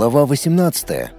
Глава 18.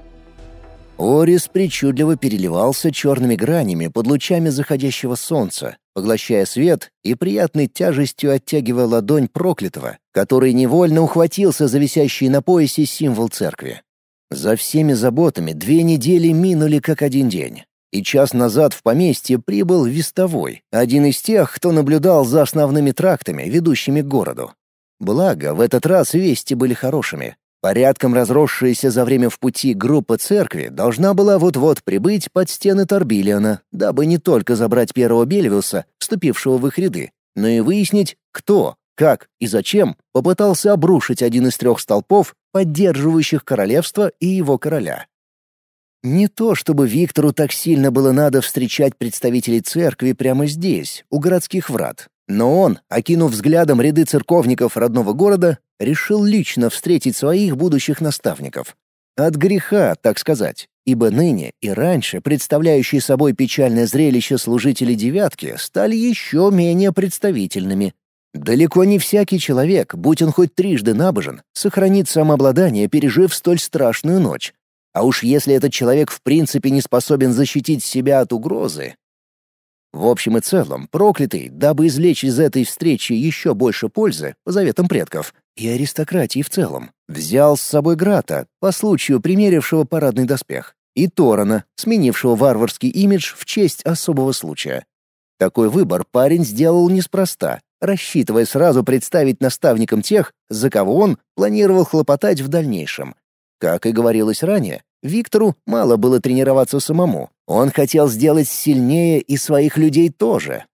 Орис причудливо переливался черными гранями под лучами заходящего солнца, поглощая свет и приятной тяжестью оттягивая ладонь проклятого, который невольно ухватился за висящий на поясе символ церкви. За всеми заботами две недели минули как один день. И час назад в поместье прибыл Вестовой, один из тех, кто наблюдал за основными трактами, ведущими к городу. Благо, в этот раз вести были хорошими. Порядком разросшаяся за время в пути группа церкви должна была вот-вот прибыть под стены Торбилиана, дабы не только забрать первого Бельвиуса, вступившего в их ряды, но и выяснить, кто, как и зачем попытался обрушить один из трех столпов, поддерживающих королевство и его короля. Не то чтобы Виктору так сильно было надо встречать представителей церкви прямо здесь, у городских врат, но он, окинув взглядом ряды церковников родного города, решил лично встретить своих будущих наставников. От греха, так сказать, ибо ныне и раньше представляющие собой печальное зрелище служители «девятки» стали еще менее представительными. Далеко не всякий человек, будь он хоть трижды набожен, сохранит самообладание, пережив столь страшную ночь. А уж если этот человек в принципе не способен защитить себя от угрозы, в общем и целом, проклятый, дабы извлечь из этой встречи еще больше пользы, по заветам предков, и аристократии в целом, взял с собой Грата, по случаю примерившего парадный доспех, и Торана, сменившего варварский имидж в честь особого случая. Такой выбор парень сделал неспроста, рассчитывая сразу представить наставником тех, за кого он планировал хлопотать в дальнейшем. Как и говорилось ранее, Виктору мало было тренироваться самому. Он хотел сделать сильнее и своих людей тоже.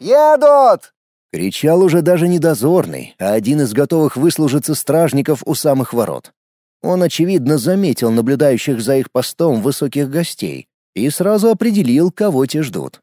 «Едут!» — кричал уже даже не дозорный, а один из готовых выслужиться стражников у самых ворот. Он, очевидно, заметил наблюдающих за их постом высоких гостей и сразу определил, кого те ждут.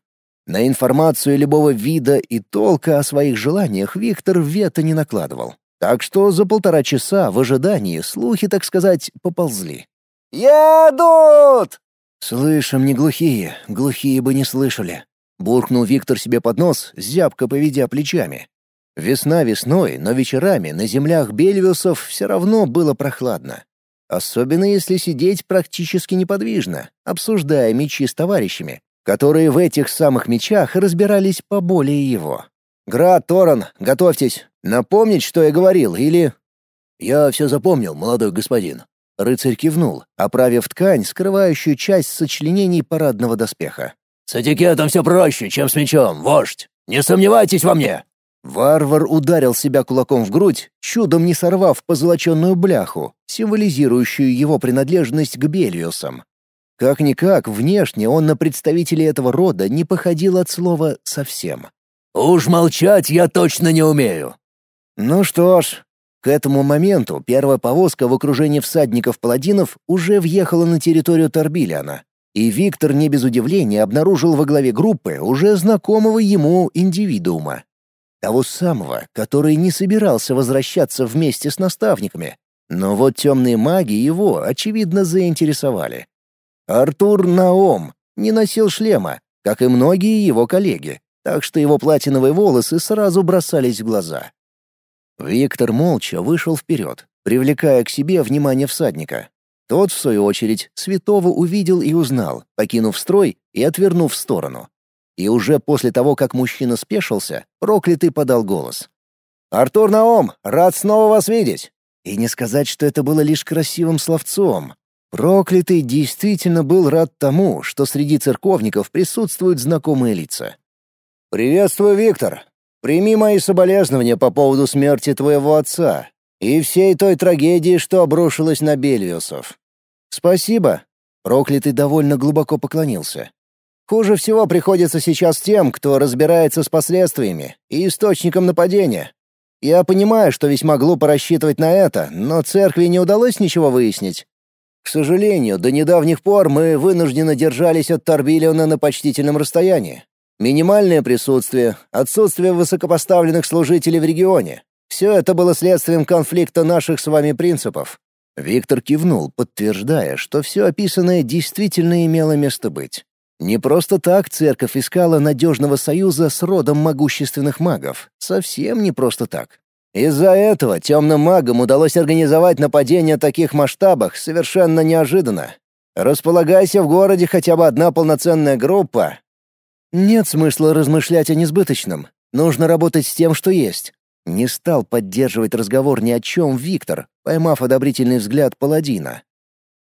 На информацию любого вида и толка о своих желаниях Виктор вето не накладывал. Так что за полтора часа в ожидании слухи, так сказать, поползли. «Едут!» «Слышим, не глухие, глухие бы не слышали», — буркнул Виктор себе под нос, зябко поведя плечами. Весна весной, но вечерами на землях Бельвиусов все равно было прохладно. Особенно если сидеть практически неподвижно, обсуждая мечи с товарищами, которые в этих самых мечах разбирались поболее его. «Град, Торан, готовьтесь. Напомнить, что я говорил, или...» «Я все запомнил, молодой господин», Рыцарь кивнул, оправив ткань, скрывающую часть сочленений парадного доспеха. «С этикетом все проще, чем с мечом, вождь! Не сомневайтесь во мне!» Варвар ударил себя кулаком в грудь, чудом не сорвав позолоченную бляху, символизирующую его принадлежность к Бельюсам. Как-никак, внешне он на представителей этого рода не походил от слова «совсем». «Уж молчать я точно не умею». «Ну что ж, к этому моменту первая повозка в окружении всадников-паладинов уже въехала на территорию Торбилиана, и Виктор не без удивления обнаружил во главе группы уже знакомого ему индивидуума. Того самого, который не собирался возвращаться вместе с наставниками. Но вот темные маги его, очевидно, заинтересовали. Артур Наом не носил шлема, как и многие его коллеги, так что его платиновые волосы сразу бросались в глаза. Виктор молча вышел вперед, привлекая к себе внимание всадника. Тот, в свою очередь, святого увидел и узнал, покинув строй и отвернув в сторону. И уже после того, как мужчина спешился, проклятый подал голос. «Артур Наом, рад снова вас видеть!» И не сказать, что это было лишь красивым словцом. Проклятый действительно был рад тому, что среди церковников присутствуют знакомые лица. «Приветствую, Виктор. Прими мои соболезнования по поводу смерти твоего отца и всей той трагедии, что обрушилась на Бельвиусов. Спасибо. Проклятый довольно глубоко поклонился. Хуже всего приходится сейчас тем, кто разбирается с последствиями и источником нападения. Я понимаю, что весьма глупо рассчитывать на это, но церкви не удалось ничего выяснить. К сожалению, до недавних пор мы вынуждены держались от Торбилиона на почтительном расстоянии. Минимальное присутствие, отсутствие высокопоставленных служителей в регионе. Все это было следствием конфликта наших с вами принципов. Виктор кивнул, подтверждая, что все описанное действительно имело место быть. Не просто так церковь искала надежного союза с родом могущественных магов. Совсем не просто так. Из-за этого темным магам удалось организовать нападение в таких масштабах совершенно неожиданно. Располагайся в городе хотя бы одна полноценная группа. Нет смысла размышлять о несбыточном. Нужно работать с тем, что есть. Не стал поддерживать разговор ни о чем Виктор, поймав одобрительный взгляд паладина.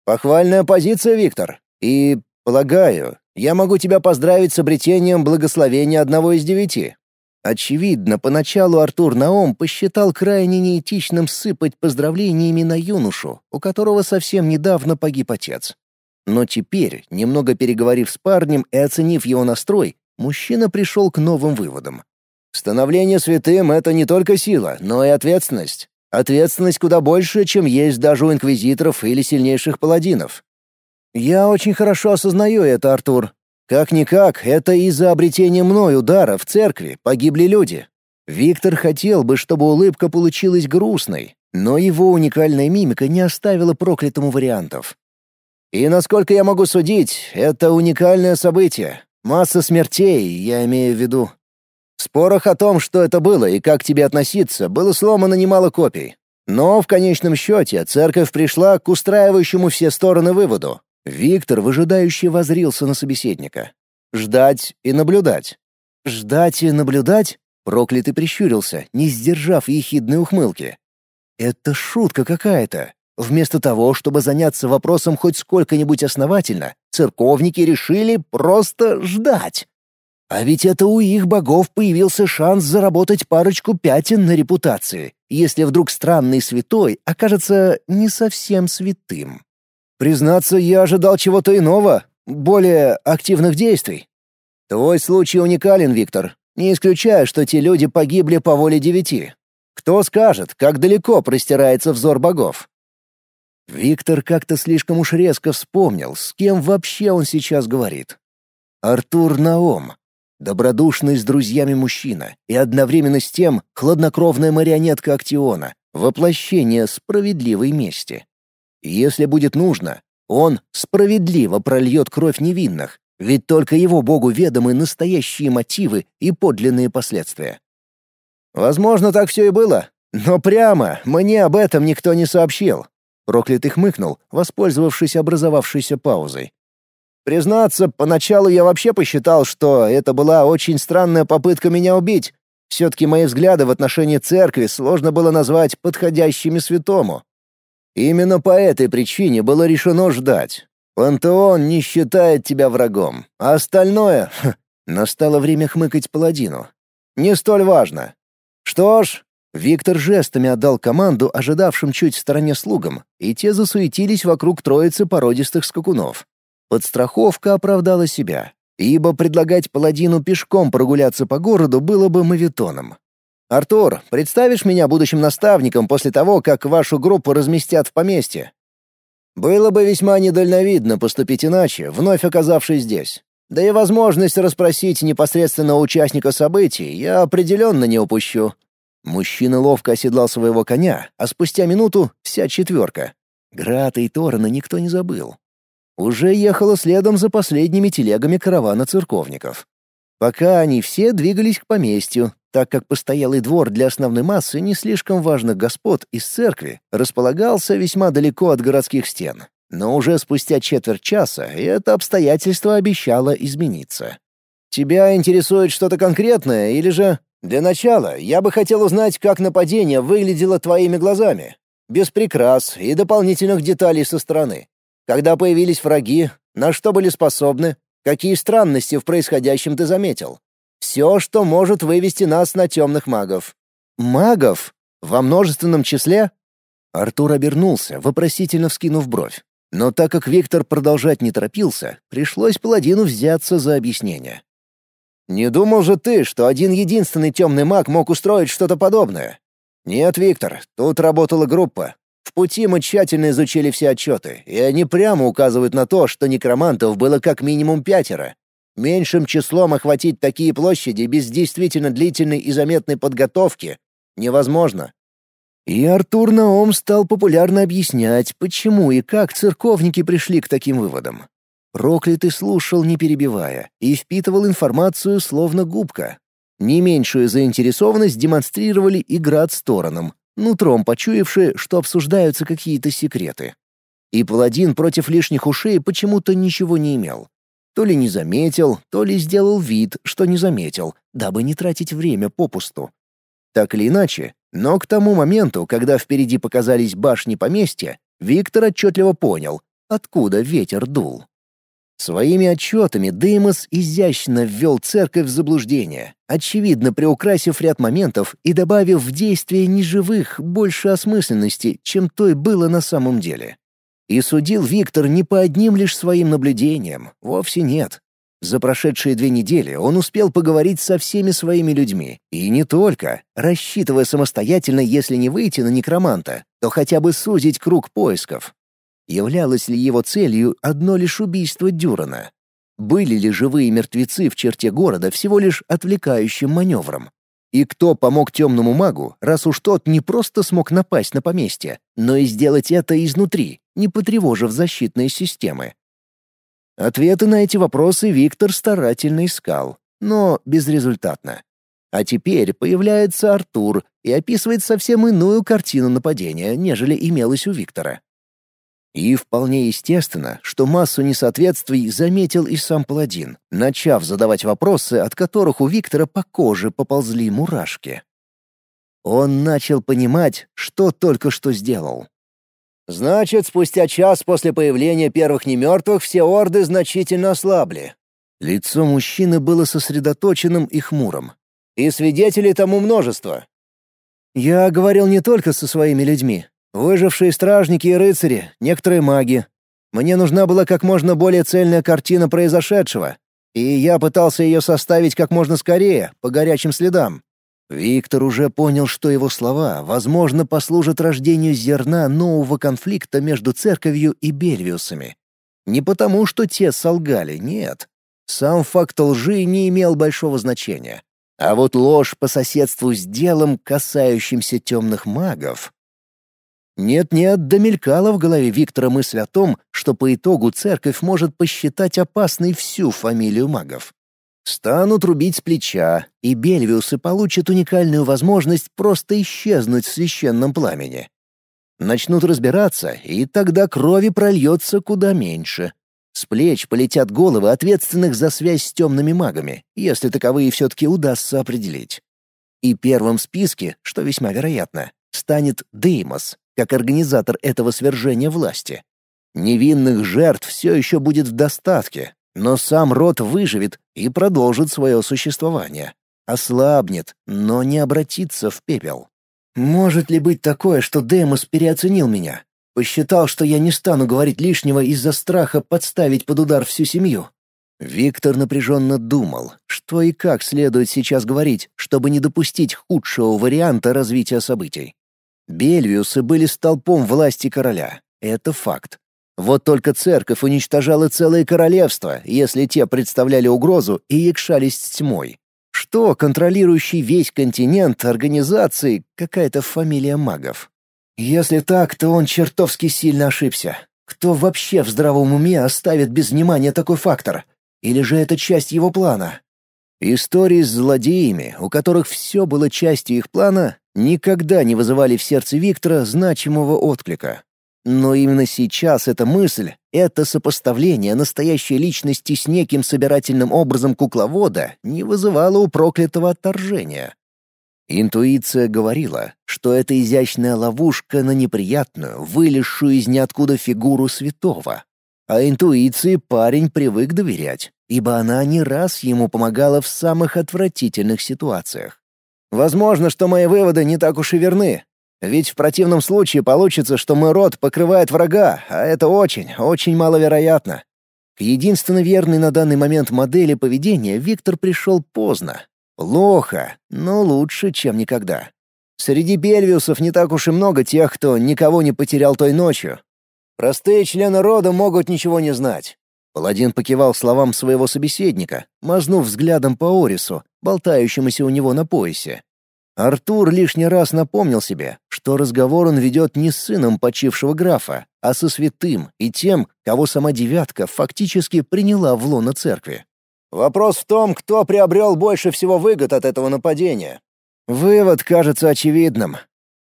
«Похвальная позиция, Виктор. И, полагаю, я могу тебя поздравить с обретением благословения одного из девяти». Очевидно, поначалу Артур Наом посчитал крайне неэтичным сыпать поздравлениями на юношу, у которого совсем недавно погиб отец. Но теперь, немного переговорив с парнем и оценив его настрой, мужчина пришел к новым выводам. Становление святым — это не только сила, но и ответственность. Ответственность куда больше, чем есть даже у инквизиторов или сильнейших паладинов. Я очень хорошо осознаю это, Артур. Как-никак, это из-за обретения мной удара в церкви погибли люди. Виктор хотел бы, чтобы улыбка получилась грустной, но его уникальная мимика не оставила проклятому вариантов. И насколько я могу судить, это уникальное событие. Масса смертей, я имею в виду. В спорах о том, что это было и как тебе относиться, было сломано немало копий. Но в конечном счете церковь пришла к устраивающему все стороны выводу. Виктор выжидающе возрился на собеседника. Ждать и наблюдать. Ждать и наблюдать? Проклятый прищурился, не сдержав ехидной ухмылки. Это шутка какая-то. Вместо того, чтобы заняться вопросом хоть сколько-нибудь основательно, церковники решили просто ждать. А ведь это у их богов появился шанс заработать парочку пятен на репутации, если вдруг странный святой окажется не совсем святым. Признаться, я ожидал чего-то иного, более активных действий. Твой случай уникален, Виктор. Не исключаю, что те люди погибли по воле девяти. Кто скажет, как далеко простирается взор богов? Виктор как-то слишком уж резко вспомнил, с кем вообще он сейчас говорит. Артур Наом, Добродушный с друзьями мужчина и одновременно с тем хладнокровная марионетка Актиона, воплощение справедливой мести. Если будет нужно, он справедливо прольет кровь невинных, ведь только его богу ведомы настоящие мотивы и подлинные последствия. Возможно, так все и было, но прямо мне об этом никто не сообщил. Проклятый хмыкнул, воспользовавшись образовавшейся паузой. Признаться, поначалу я вообще посчитал, что это была очень странная попытка меня убить. Все-таки мои взгляды в отношении церкви сложно было назвать подходящими святому. Именно по этой причине было решено ждать. Пантеон не считает тебя врагом, а остальное... Настало время хмыкать паладину. Не столь важно. Что ж, Виктор жестами отдал команду ожидавшим чуть в стороне слугам, и те засуетились вокруг троицы породистых скакунов. Подстраховка оправдала себя, ибо предлагать паладину пешком прогуляться по городу было бы мавитоном. «Артур, представишь меня будущим наставником после того, как вашу группу разместят в поместье?» Было бы весьма недальновидно поступить иначе, вновь оказавшись здесь. Да и возможность расспросить непосредственно участника событий я определенно не упущу. Мужчина ловко оседлал своего коня, а спустя минуту вся четверка. Грата и Торана никто не забыл уже ехала следом за последними телегами каравана церковников. Пока они все двигались к поместью, так как постоялый двор для основной массы не слишком важных господ из церкви располагался весьма далеко от городских стен. Но уже спустя четверть часа это обстоятельство обещало измениться. «Тебя интересует что-то конкретное или же...» «Для начала я бы хотел узнать, как нападение выглядело твоими глазами, без прикрас и дополнительных деталей со стороны. Когда появились враги, на что были способны, какие странности в происходящем ты заметил. Все, что может вывести нас на темных магов. Магов? Во множественном числе? Артур обернулся, вопросительно вскинув бровь. Но так как Виктор продолжать не торопился, пришлось паладину взяться за объяснение. «Не думал же ты, что один единственный темный маг мог устроить что-то подобное?» «Нет, Виктор, тут работала группа. В пути мы тщательно изучили все отчеты, и они прямо указывают на то, что некромантов было как минимум пятеро. Меньшим числом охватить такие площади без действительно длительной и заметной подготовки невозможно. И Артур Наом стал популярно объяснять, почему и как церковники пришли к таким выводам. Проклятый слушал, не перебивая, и впитывал информацию словно губка. Не меньшую заинтересованность демонстрировали и град сторонам, нутром почуявшие, что обсуждаются какие-то секреты. И паладин против лишних ушей почему-то ничего не имел. То ли не заметил, то ли сделал вид, что не заметил, дабы не тратить время попусту. Так или иначе, но к тому моменту, когда впереди показались башни поместья, Виктор отчетливо понял, откуда ветер дул. Своими отчетами Деймос изящно ввел церковь в заблуждение, очевидно приукрасив ряд моментов и добавив в действие неживых больше осмысленности, чем той было на самом деле. И судил Виктор не по одним лишь своим наблюдениям, вовсе нет. За прошедшие две недели он успел поговорить со всеми своими людьми, и не только, рассчитывая самостоятельно, если не выйти на некроманта, то хотя бы сузить круг поисков. Являлось ли его целью одно лишь убийство Дюрана? Были ли живые мертвецы в черте города всего лишь отвлекающим маневром? И кто помог темному магу, раз уж тот не просто смог напасть на поместье, но и сделать это изнутри, не потревожив защитные системы? Ответы на эти вопросы Виктор старательно искал, но безрезультатно. А теперь появляется Артур и описывает совсем иную картину нападения, нежели имелось у Виктора. И вполне естественно, что массу несоответствий заметил и сам паладин, начав задавать вопросы, от которых у Виктора по коже поползли мурашки. Он начал понимать, что только что сделал. «Значит, спустя час после появления первых немертвых все орды значительно ослабли». Лицо мужчины было сосредоточенным и хмурым. «И свидетелей тому множество». «Я говорил не только со своими людьми. Выжившие стражники и рыцари, некоторые маги. Мне нужна была как можно более цельная картина произошедшего, и я пытался ее составить как можно скорее, по горячим следам. Виктор уже понял, что его слова, возможно, послужат рождению зерна нового конфликта между церковью и Бельвиусами. Не потому, что те солгали, нет. Сам факт лжи не имел большого значения. А вот ложь по соседству с делом, касающимся темных магов, нет-нет, домелькала в голове Виктора мысль о том, что по итогу церковь может посчитать опасной всю фамилию магов. Станут рубить с плеча, и Бельвиусы получат уникальную возможность просто исчезнуть в священном пламени. Начнут разбираться, и тогда крови прольется куда меньше. С плеч полетят головы ответственных за связь с темными магами, если таковые все-таки удастся определить. И первым в списке, что весьма вероятно, станет Деймос, как организатор этого свержения власти. Невинных жертв все еще будет в достатке, но сам род выживет и продолжит свое существование. Ослабнет, но не обратится в пепел. Может ли быть такое, что Демос переоценил меня? Посчитал, что я не стану говорить лишнего из-за страха подставить под удар всю семью? Виктор напряженно думал, что и как следует сейчас говорить, чтобы не допустить худшего варианта развития событий. Бельвиусы были столпом власти короля. Это факт. Вот только церковь уничтожала целое королевство, если те представляли угрозу и якшались с тьмой. Что контролирующий весь континент организации какая-то фамилия магов? Если так, то он чертовски сильно ошибся. Кто вообще в здравом уме оставит без внимания такой фактор? Или же это часть его плана? Истории с злодеями, у которых все было частью их плана, никогда не вызывали в сердце Виктора значимого отклика. Но именно сейчас эта мысль, это сопоставление настоящей личности с неким собирательным образом кукловода не вызывало у проклятого отторжения. Интуиция говорила, что это изящная ловушка на неприятную, вылезшую из ниоткуда фигуру святого. А интуиции парень привык доверять, ибо она не раз ему помогала в самых отвратительных ситуациях. Возможно, что мои выводы не так уж и верны. Ведь в противном случае получится, что мой род покрывает врага, а это очень, очень маловероятно. К единственно верной на данный момент модели поведения Виктор пришел поздно. Плохо, но лучше, чем никогда. Среди бельвиусов не так уж и много тех, кто никого не потерял той ночью. Простые члены рода могут ничего не знать. Паладин покивал словам своего собеседника, мазнув взглядом по Орису, болтающемуся у него на поясе. Артур лишний раз напомнил себе, что разговор он ведет не с сыном почившего графа, а со святым и тем, кого сама девятка фактически приняла в лоно церкви. Вопрос в том, кто приобрел больше всего выгод от этого нападения. Вывод кажется очевидным.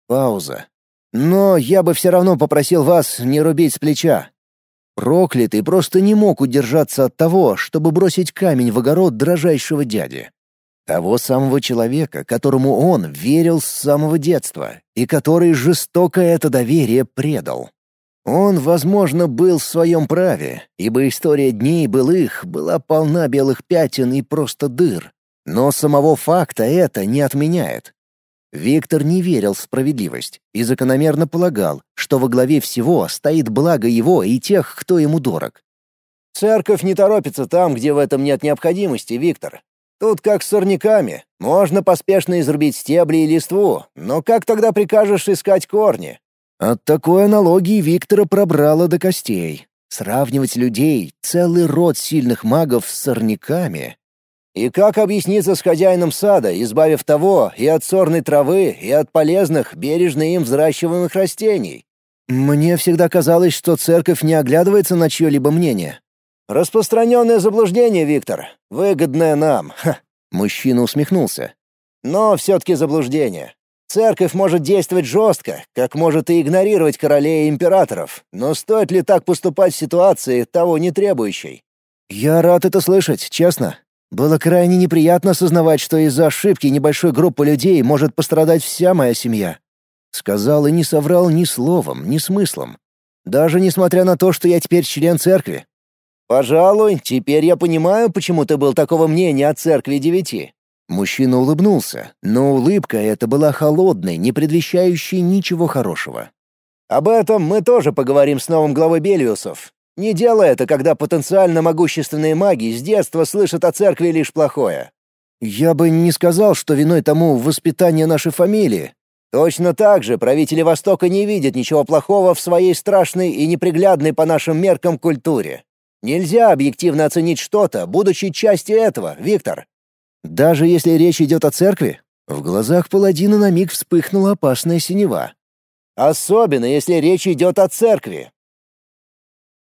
Пауза. Но я бы все равно попросил вас не рубить с плеча. Проклятый просто не мог удержаться от того, чтобы бросить камень в огород дрожайшего дяди. Того самого человека, которому он верил с самого детства, и который жестоко это доверие предал. Он, возможно, был в своем праве, ибо история дней былых была полна белых пятен и просто дыр. Но самого факта это не отменяет. Виктор не верил в справедливость и закономерно полагал, что во главе всего стоит благо его и тех, кто ему дорог. «Церковь не торопится там, где в этом нет необходимости, Виктор. Тут как с сорняками. Можно поспешно изрубить стебли и листву, но как тогда прикажешь искать корни?» От такой аналогии Виктора пробрало до костей. Сравнивать людей, целый род сильных магов с сорняками и как объясниться с хозяином сада, избавив того и от сорной травы, и от полезных, бережно им взращиваемых растений? Мне всегда казалось, что церковь не оглядывается на чье-либо мнение. Распространенное заблуждение, Виктор. Выгодное нам. Ха. Мужчина усмехнулся. Но все-таки заблуждение. Церковь может действовать жестко, как может и игнорировать королей и императоров, но стоит ли так поступать в ситуации, того не требующей? Я рад это слышать, честно. Было крайне неприятно осознавать, что из-за ошибки небольшой группы людей может пострадать вся моя семья. Сказал и не соврал ни словом, ни смыслом. Даже несмотря на то, что я теперь член церкви. «Пожалуй, теперь я понимаю, почему ты был такого мнения о церкви девяти». Мужчина улыбнулся, но улыбка эта была холодной, не предвещающей ничего хорошего. «Об этом мы тоже поговорим с новым главой Бельвиусов. Не делай это, когда потенциально могущественные маги с детства слышат о церкви лишь плохое. Я бы не сказал, что виной тому воспитание нашей фамилии. Точно так же правители Востока не видят ничего плохого в своей страшной и неприглядной по нашим меркам культуре. Нельзя объективно оценить что-то, будучи частью этого, Виктор. Даже если речь идет о церкви? В глазах паладина на миг вспыхнула опасная синева. Особенно, если речь идет о церкви.